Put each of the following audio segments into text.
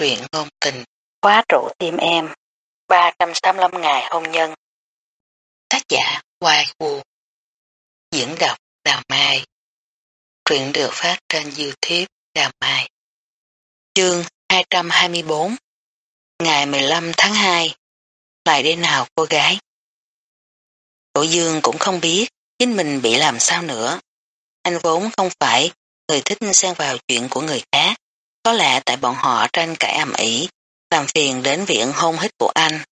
truyện ngôn tình, khóa trụ tim em, 385 ngày hôn nhân. Tác giả Hoài Vũ Diễn đọc Đào Mai Truyện được phát trên Youtube Đào Mai Chương 224 Ngày 15 tháng 2 Lại đây nào cô gái Cổ Dương cũng không biết chính mình bị làm sao nữa. Anh vốn không phải người thích xen vào chuyện của người khác. Có lẽ tại bọn họ tranh cãi ầm ĩ, làm phiền đến viện hôn hít của anh.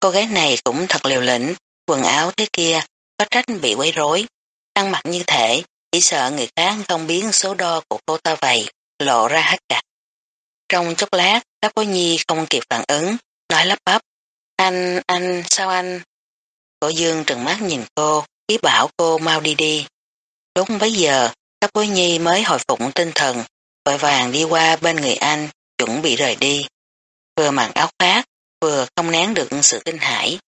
Cô gái này cũng thật liều lĩnh, quần áo thế kia, có trách bị quấy rối. Ăn mặc như thể, chỉ sợ người khác không biến số đo của cô ta vậy, lộ ra hết cả. Trong chốc lát, các cô nhi không kịp phản ứng, nói lắp bắp. Anh, anh, sao anh? Cổ dương trừng mắt nhìn cô, ý bảo cô mau đi đi. Đúng bấy giờ, các bối nhi mới hồi phục tinh thần, vội vàng đi qua bên người anh, chuẩn bị rời đi. Vừa mặc áo khoác, vừa không nén được sự kinh hãi.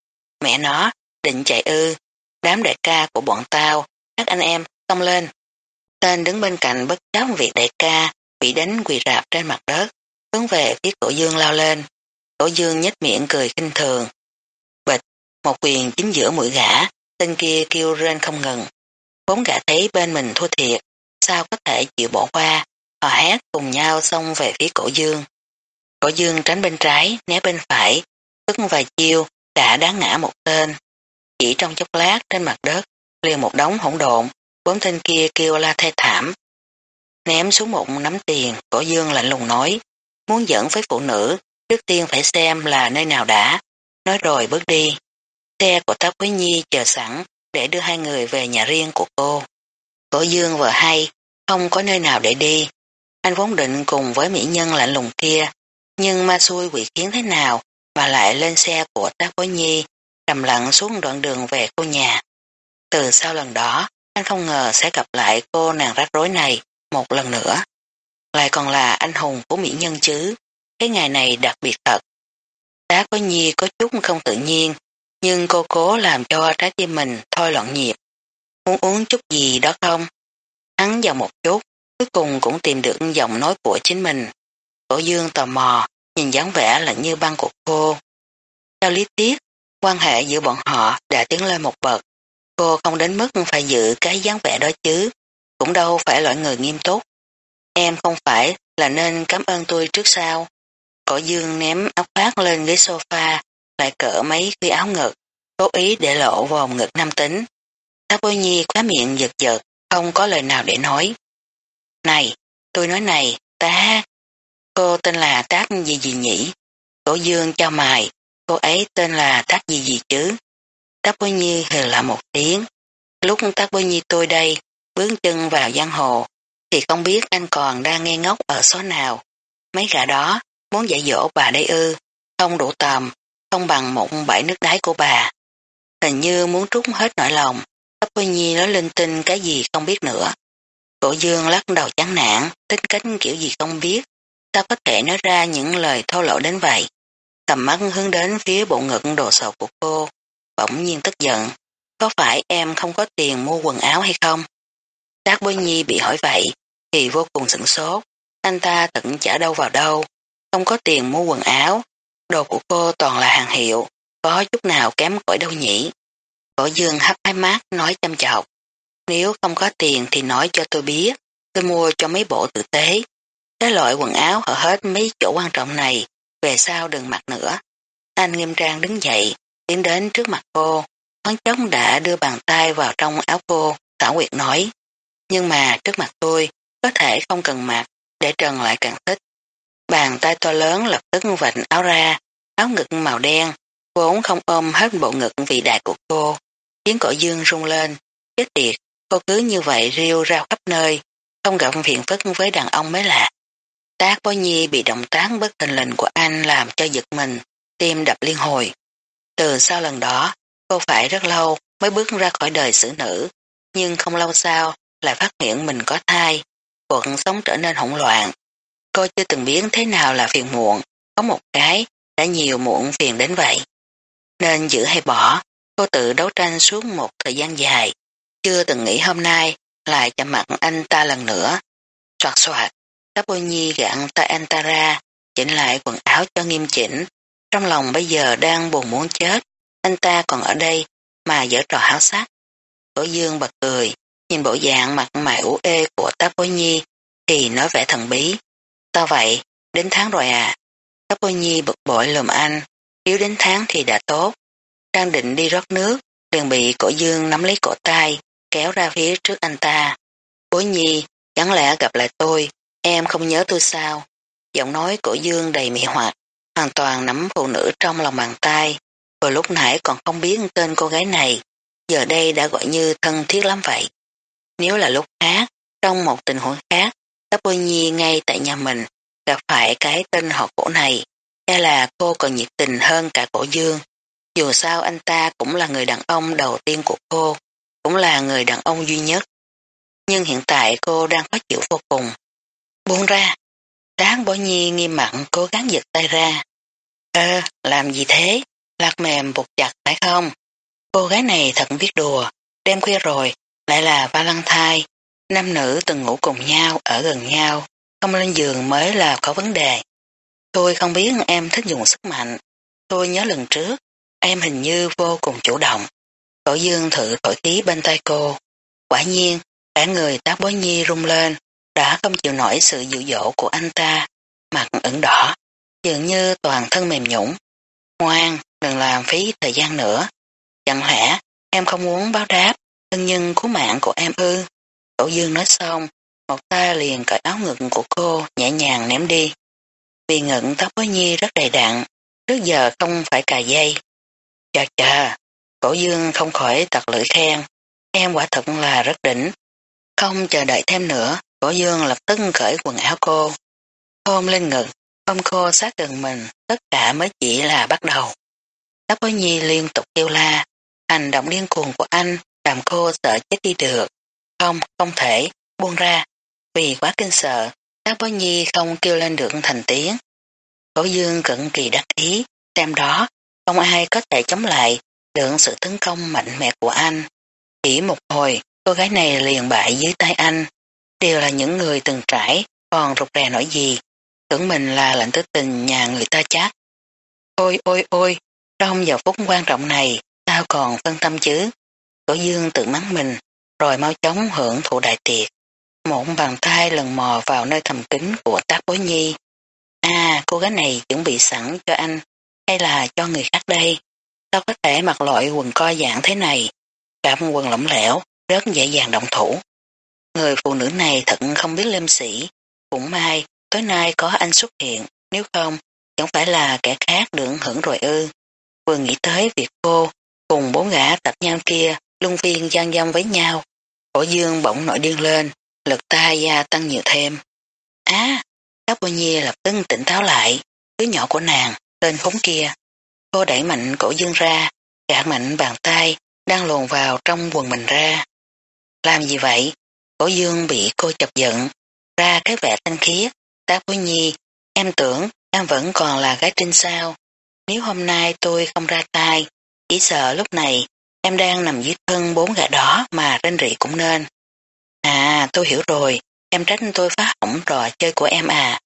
Mẹ nó, định chạy ư, đám đại ca của bọn tao, các anh em, xông lên. Tên đứng bên cạnh bất chấp việc đại ca, bị đánh quỳ rạp trên mặt đất, hướng về phía cổ dương lao lên. Cổ dương nhếch miệng cười kinh thường. Bịch, một quyền chính giữa mũi gã, tên kia kêu rên không ngừng. Vốn gã thấy bên mình thua thiệt, sao có thể chịu bỏ qua, họ hét cùng nhau xông về phía cổ dương. Cổ dương tránh bên trái, né bên phải, tức vài chiêu, đã đá ngã một tên. Chỉ trong chốc lát trên mặt đất, liền một đống hỗn độn, bốn tên kia kêu la thê thảm. Ném xuống một nắm tiền, cổ dương lạnh lùng nói, muốn dẫn với phụ nữ, trước tiên phải xem là nơi nào đã, nói rồi bước đi. Xe của Tóc Quý Nhi chờ sẵn để đưa hai người về nhà riêng của cô. Cổ dương vừa hay, không có nơi nào để đi. Anh vốn định cùng với mỹ nhân lạnh lùng kia, nhưng ma xui quỷ khiến thế nào mà lại lên xe của Táp Quý Nhi, trầm lặng xuống đoạn đường về cô nhà. Từ sau lần đó, anh không ngờ sẽ gặp lại cô nàng rắc rối này một lần nữa. Lại còn là anh hùng của mỹ nhân chứ, cái ngày này đặc biệt thật. Tá có nhi có chút không tự nhiên, nhưng cô cố làm cho trái tim mình thôi loạn nhịp. Muốn uống chút gì đó không? Hắn vào một chút, cuối cùng cũng tìm được giọng nói của chính mình. Cổ dương tò mò, nhìn dáng vẻ lạnh như băng của cô. Theo lý tiết, quan hệ giữa bọn họ đã tiến lên một bậc. Cô không đến mức phải giữ cái dáng vẻ đó chứ, cũng đâu phải loại người nghiêm túc. Em không phải là nên cảm ơn tôi trước sao? Cổ dương ném áo khoác lên ghế sofa, lại cỡ mấy cái áo ngực, cố ý để lộ vòng ngực nam tính. Thác bôi nhi khóa miệng giật giật, không có lời nào để nói. Này, tôi nói này, tá, cô tên là tác gì gì nhỉ? Cổ dương cho mài, cô ấy tên là tác gì gì chứ? Tác bối nhi hừ là một tiếng. Lúc tác bối nhi tôi đây, bước chân vào giang hồ, thì không biết anh còn đang nghe ngốc ở số nào. Mấy gã đó muốn dạy dỗ bà đây ư, không đủ tầm, không bằng một bãi nước đáy của bà. Hình như muốn trút hết nỗi lòng, Tóc bối Nhi nói linh tinh cái gì không biết nữa. Cổ dương lắc đầu chán nản, tính cách kiểu gì không biết, sao có thể nói ra những lời thô lỗ đến vậy. Tầm mắt hướng đến phía bộ ngực đồ sầu của cô, bỗng nhiên tức giận. Có phải em không có tiền mua quần áo hay không? Trác Bối Nhi bị hỏi vậy, thì vô cùng sửng sốt. Anh ta tận trả đâu vào đâu, không có tiền mua quần áo, Đồ của cô toàn là hàng hiệu, có chút nào kém cỏi đâu nhỉ. Cổ dương hấp hai mắt nói chăm chọc. Nếu không có tiền thì nói cho tôi biết, tôi mua cho mấy bộ tử tế. Cái loại quần áo ở hết mấy chỗ quan trọng này, về sau đừng mặc nữa. Anh nghiêm trang đứng dậy, tiến đến trước mặt cô, thoáng chốc đã đưa bàn tay vào trong áo cô, Thảo Nguyệt nói. Nhưng mà trước mặt tôi, có thể không cần mặc, để Trần lại càng thích. Bàn tay to lớn lập tức vạch áo ra, áo ngực màu đen, vốn không ôm hết bộ ngực vị đại của cô. tiếng cổ dương rung lên, chết tiệt, cô cứ như vậy riêu rao khắp nơi, không gặp phiền phức với đàn ông mới lạ. Tác bó nhi bị động tác bất tình lình của anh làm cho giật mình, tim đập liên hồi. Từ sau lần đó, cô phải rất lâu mới bước ra khỏi đời xử nữ, nhưng không lâu sau lại phát hiện mình có thai, cuộc sống trở nên hỗn loạn. Cô chưa từng biết thế nào là phiền muộn, có một cái đã nhiều muộn phiền đến vậy. Nên giữ hay bỏ, cô tự đấu tranh suốt một thời gian dài, chưa từng nghĩ hôm nay lại chạm mặt anh ta lần nữa. Soạt soạt, Cáp bôi nhi gạn tay anh ta ra, chỉnh lại quần áo cho nghiêm chỉnh. Trong lòng bây giờ đang buồn muốn chết, anh ta còn ở đây mà dở trò háo sắc. Cổ dương bật cười, nhìn bộ dạng mặt mày ủ ê của tác nhi thì nói vẻ thần bí. Sao vậy? Đến tháng rồi à? Tác nhi bực bội lùm anh, yếu đến tháng thì đã tốt. Đang định đi rót nước, liền bị cổ dương nắm lấy cổ tay, kéo ra phía trước anh ta. Bối nhi, chẳng lẽ gặp lại tôi, em không nhớ tôi sao? Giọng nói của dương đầy mị hoạt, hoàn toàn nắm phụ nữ trong lòng bàn tay. Vừa lúc nãy còn không biết tên cô gái này, giờ đây đã gọi như thân thiết lắm vậy. Nếu là lúc khác, trong một tình huống khác, các Bôi Nhi ngay tại nhà mình gặp phải cái tên họ cổ này, hay là cô còn nhiệt tình hơn cả cổ dương. Dù sao anh ta cũng là người đàn ông đầu tiên của cô, cũng là người đàn ông duy nhất. Nhưng hiện tại cô đang khó chịu vô cùng. Buông ra. Đáng bỏ nhi nghiêm mặn cố gắng giật tay ra. Ơ, làm gì thế? Lạc mềm buộc chặt phải không? Cô gái này thật biết đùa. Đêm khuya rồi, lại là Valentine. Nam nữ từng ngủ cùng nhau, ở gần nhau. Không lên giường mới là có vấn đề. Tôi không biết em thích dùng sức mạnh. Tôi nhớ lần trước, em hình như vô cùng chủ động. Cổ dương thử thổi khí bên tay cô. Quả nhiên, cả người tác bối nhi rung lên, đã không chịu nổi sự dụ dỗ của anh ta, mặt ửng đỏ, dường như toàn thân mềm nhũng. Ngoan, đừng làm phí thời gian nữa. Chẳng lẽ em không muốn báo đáp thân nhân cứu mạng của em ư? Cổ dương nói xong, một ta liền cởi áo ngực của cô nhẹ nhàng ném đi. Vì ngực tóc bối nhi rất đầy đặn, trước giờ không phải cà dây. Chà chà, cổ dương không khỏi tật lưỡi khen, em quả thật là rất đỉnh. Không chờ đợi thêm nữa, cổ dương lập tức cởi quần áo cô. Ôm lên ngực, ôm cô sát gần mình, tất cả mới chỉ là bắt đầu. Đáp bối nhi liên tục kêu la, hành động điên cuồng của anh làm cô sợ chết đi được. Không, không thể, buông ra. Vì quá kinh sợ, Đáp bối Nhi không kêu lên được thành tiếng. Cổ dương cận kỳ đắc ý, xem đó, không ai có thể chống lại đựng sự tấn công mạnh mẽ của anh. Chỉ một hồi, cô gái này liền bại dưới tay anh. Đều là những người từng trải, còn rụt rè nổi gì. Tưởng mình là lệnh tứ tình nhà người ta chắc. Ôi ôi ôi, trong giờ phút quan trọng này, tao còn phân tâm chứ? Cổ dương tự mắng mình, rồi mau chóng hưởng thụ đại tiệc. Một bàn tay lần mò vào nơi thầm kín của tác bối nhi. À, cô gái này chuẩn bị sẵn cho anh, hay là cho người khác đây? Sao có thể mặc loại quần co dạng thế này? Cảm quần lỏng lẻo, rất dễ dàng động thủ. Người phụ nữ này thật không biết liêm sĩ. Cũng may, tối nay có anh xuất hiện, nếu không, chẳng phải là kẻ khác được hưởng rồi ư. Vừa nghĩ tới việc cô cùng bốn gã tập nhau kia luân phiên gian dâm với nhau. Cổ dương bỗng nổi điên lên, lực tay gia tăng nhiều thêm. Á, à, Tóc Bô Nhi lập tức tỉnh táo lại, đứa nhỏ của nàng, tên khốn kia. Cô đẩy mạnh cổ dương ra, gã mạnh bàn tay, đang luồn vào trong quần mình ra. Làm gì vậy? Cổ dương bị cô chọc giận, ra cái vẻ thanh khiết. Tác Bố Nhi, em tưởng em vẫn còn là gái trinh sao. Nếu hôm nay tôi không ra tay, chỉ sợ lúc này em đang nằm dưới thân bốn gã đó mà rên rỉ cũng nên. À, tôi hiểu rồi, em trách tôi phá hỏng trò chơi của em à.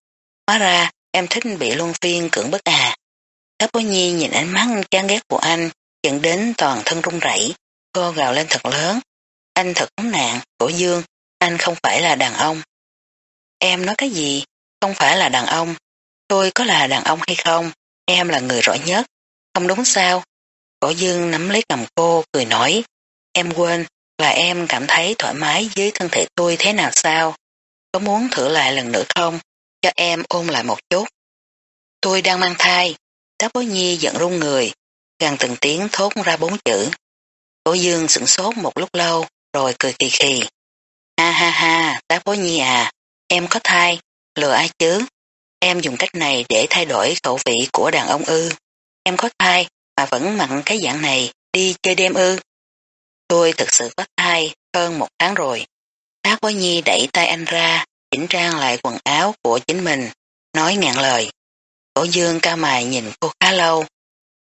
Hóa ra, em thích bị luân phiên cưỡng bức à. Tháp bố nhi nhìn ánh mắt chán ghét của anh, dẫn đến toàn thân run rẩy. Cô gào lên thật lớn. Anh thật khốn nạn, cổ dương, anh không phải là đàn ông. Em nói cái gì? Không phải là đàn ông. Tôi có là đàn ông hay không? Em là người rõ nhất. Không đúng sao? Cổ dương nắm lấy cầm cô, cười nói. Em quên, là em cảm thấy thoải mái với thân thể tôi thế nào sao? Có muốn thử lại lần nữa không? Cho em ôm lại một chút. Tôi đang mang thai. Trác bối nhi giận run người, gần từng tiếng thốt ra bốn chữ. Cổ dương sửng sốt một lúc lâu, rồi cười kỳ kỳ. Ha ha ha, tác bối nhi à, em có thai, lừa ai chứ? Em dùng cách này để thay đổi khẩu vị của đàn ông ư. Em có thai mà vẫn mặn cái dạng này đi chơi đêm ư. Tôi thực sự có thai hơn một tháng rồi. Tác bối nhi đẩy tay anh ra, chỉnh trang lại quần áo của chính mình, nói ngạn lời. Cổ dương cao mài nhìn cô khá lâu,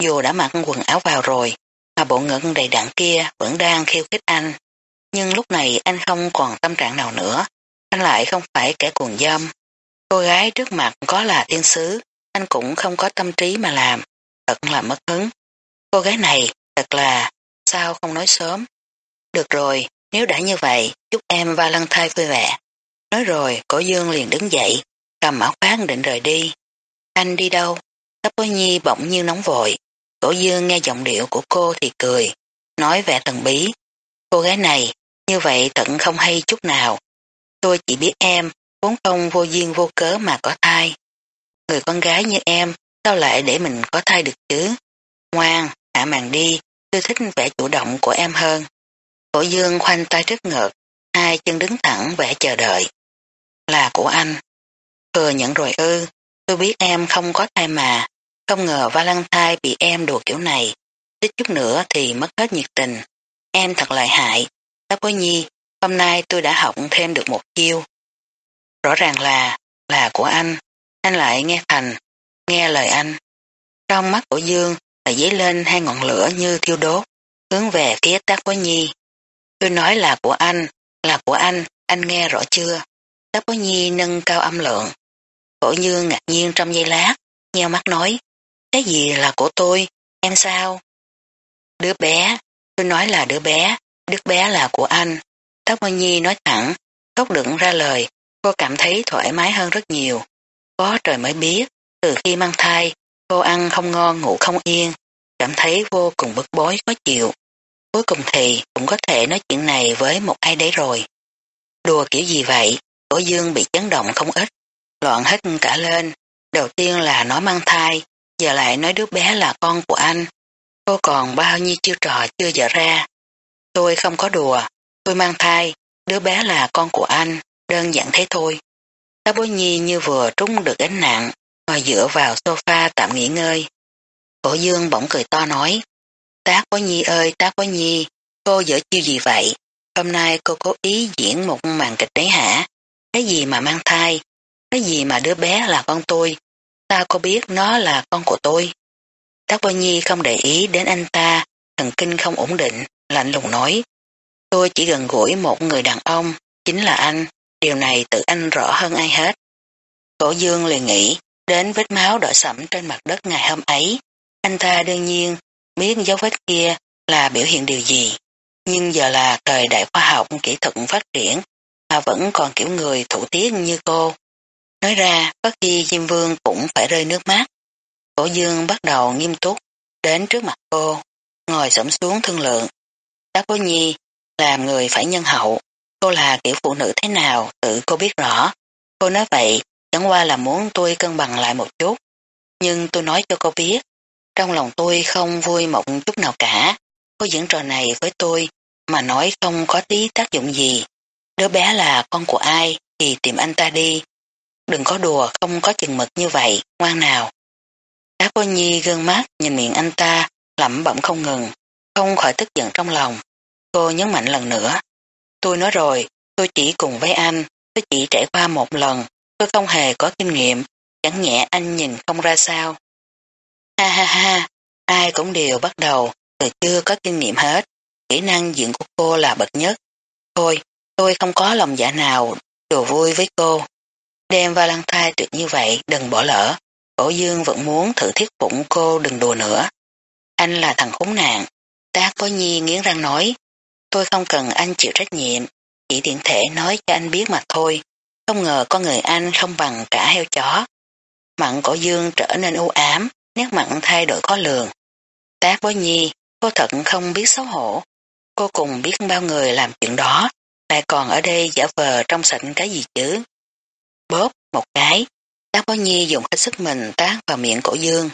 dù đã mặc quần áo vào rồi, mà bộ ngực đầy đặn kia vẫn đang khiêu khích anh. Nhưng lúc này anh không còn tâm trạng nào nữa, anh lại không phải kẻ cuồng dâm. Cô gái trước mặt có là thiên sứ, anh cũng không có tâm trí mà làm, thật là mất hứng. Cô gái này, thật là, sao không nói sớm? Được rồi, nếu đã như vậy, chúc em và lăng thai vui vẻ. Nói rồi, cổ dương liền đứng dậy, cầm áo khoác định rời đi. Anh đi đâu? Tắp bối nhi bỗng như nóng vội. Cổ dương nghe giọng điệu của cô thì cười, nói vẻ thần bí. Cô gái này, như vậy tận không hay chút nào. Tôi chỉ biết em, vốn không vô duyên vô cớ mà có thai. Người con gái như em, sao lại để mình có thai được chứ? Ngoan, hạ màn đi, tôi thích vẻ chủ động của em hơn. Cổ dương khoanh tay trước ngực, hai chân đứng thẳng vẻ chờ đợi. Là của anh. Thừa nhận rồi ư, tôi biết em không có thai mà, không ngờ Valentine bị em đùa kiểu này, ít chút nữa thì mất hết nhiệt tình. Em thật lợi hại, Táp Bối Nhi, hôm nay tôi đã học thêm được một chiêu. Rõ ràng là, là của anh, anh lại nghe thành, nghe lời anh. Trong mắt của Dương là dấy lên hai ngọn lửa như thiêu đốt, hướng về phía Tác Bối Nhi. Tôi nói là của anh, là của anh, anh nghe rõ chưa? Tác Bối Nhi nâng cao âm lượng. Cổ Dương ngạc nhiên trong giây lát, nheo mắt nói, cái gì là của tôi, em sao? Đứa bé, tôi nói là đứa bé, đứa bé là của anh. Tóc Mơ Nhi nói thẳng, tóc đựng ra lời, cô cảm thấy thoải mái hơn rất nhiều. Có trời mới biết, từ khi mang thai, cô ăn không ngon ngủ không yên, cảm thấy vô cùng bức bối khó chịu. Cuối cùng thì cũng có thể nói chuyện này với một ai đấy rồi. Đùa kiểu gì vậy, cổ dương bị chấn động không ít, loạn hết cả lên. Đầu tiên là nói mang thai, giờ lại nói đứa bé là con của anh. Cô còn bao nhiêu chiêu trò chưa dở ra. Tôi không có đùa, tôi mang thai, đứa bé là con của anh, đơn giản thế thôi. Tá bối nhi như vừa trúng được gánh nặng, ngồi dựa vào sofa tạm nghỉ ngơi. Cổ dương bỗng cười to nói, tá bối nhi ơi, tá bối nhi, cô dở chiêu gì vậy? Hôm nay cô cố ý diễn một màn kịch đấy hả? Cái gì mà mang thai? Cái gì mà đứa bé là con tôi? ta có biết nó là con của tôi? Tác bối nhi không để ý đến anh ta, thần kinh không ổn định, lạnh lùng nói. Tôi chỉ gần gũi một người đàn ông, chính là anh, điều này tự anh rõ hơn ai hết. Cổ dương liền nghĩ đến vết máu đỏ sẫm trên mặt đất ngày hôm ấy. Anh ta đương nhiên biết dấu vết kia là biểu hiện điều gì. Nhưng giờ là thời đại khoa học kỹ thuật phát triển mà vẫn còn kiểu người thủ tiết như cô. Nói ra, có khi Diêm Vương cũng phải rơi nước mắt. Cổ dương bắt đầu nghiêm túc, đến trước mặt cô, ngồi sẫm xuống thương lượng. Đáp bố nhi, làm người phải nhân hậu, cô là kiểu phụ nữ thế nào, tự cô biết rõ. Cô nói vậy, chẳng qua là muốn tôi cân bằng lại một chút. Nhưng tôi nói cho cô biết, trong lòng tôi không vui một chút nào cả. Cô diễn trò này với tôi, mà nói không có tí tác dụng gì. Đứa bé là con của ai, thì tìm anh ta đi. Đừng có đùa không có chừng mực như vậy, ngoan nào. Đáp cô nhi gương mắt nhìn miệng anh ta, lẩm bẩm không ngừng, không khỏi tức giận trong lòng. Cô nhấn mạnh lần nữa. Tôi nói rồi, tôi chỉ cùng với anh, tôi chỉ trải qua một lần, tôi không hề có kinh nghiệm, chẳng nhẹ anh nhìn không ra sao. Ha ha ha, ai cũng đều bắt đầu, từ chưa có kinh nghiệm hết, kỹ năng diễn của cô là bậc nhất. Thôi, tôi không có lòng dạ nào đùa vui với cô. Đêm Valentine tuyệt như vậy đừng bỏ lỡ. Cổ dương vẫn muốn thử thuyết phục cô đừng đùa nữa. Anh là thằng khốn nạn. Tác có nhi nghiến răng nói. Tôi không cần anh chịu trách nhiệm. Chỉ tiện thể nói cho anh biết mà thôi. Không ngờ con người anh không bằng cả heo chó. Mặn cổ dương trở nên u ám, nét mặn thay đổi khó lường. Tác bối nhi, cô thật không biết xấu hổ. Cô cùng biết bao người làm chuyện đó, lại còn ở đây giả vờ trong sạch cái gì chứ. Bóp, một cái, tác bối nhi dùng hết sức mình tác vào miệng cổ dương.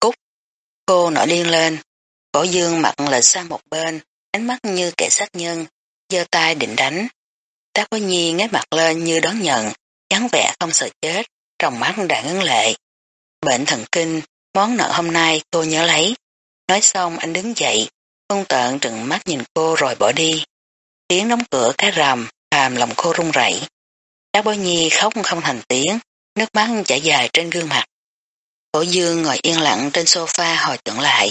Cúc, cô nổi điên lên. Cổ dương mặt lệch sang một bên, ánh mắt như kẻ sát nhân, giơ tay định đánh. Tác bối nhi ngáy mặt lên như đón nhận, chán vẻ không sợ chết, trong mắt đã ngấn lệ. Bệnh thần kinh, món nợ hôm nay cô nhớ lấy. Nói xong anh đứng dậy, không tợn trừng mắt nhìn cô rồi bỏ đi. Tiếng đóng cửa cái rầm, làm lòng cô run rẩy. Đá bối nhi khóc không thành tiếng, nước mắt chảy dài trên gương mặt. Cổ dương ngồi yên lặng trên sofa hồi tưởng lại,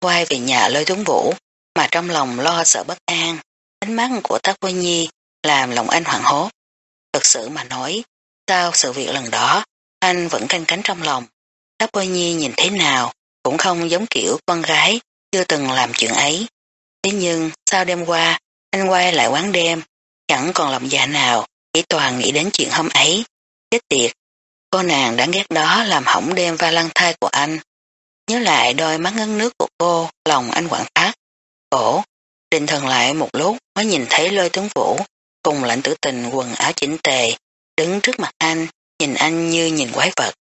quay về nhà lôi tuấn vũ, mà trong lòng lo sợ bất an. Ánh mắt của tác bối nhi làm lòng anh hoảng hốt. Thực sự mà nói, sau sự việc lần đó, anh vẫn canh cánh trong lòng. Tác Bôi Nhi nhìn thế nào cũng không giống kiểu con gái chưa từng làm chuyện ấy. Thế nhưng sau đêm qua anh quay lại quán đêm chẳng còn lòng dạ nào chỉ toàn nghĩ đến chuyện hôm ấy. Chết tiệt, cô nàng đáng ghét đó làm hỏng đêm va lăng thai của anh. Nhớ lại đôi mắt ngấn nước của cô, lòng anh quặn thắt. Cổ, định thần lại một lúc mới nhìn thấy lôi tướng vũ cùng lãnh tử tình quần áo chỉnh tề đứng trước mặt anh, nhìn anh như nhìn quái vật.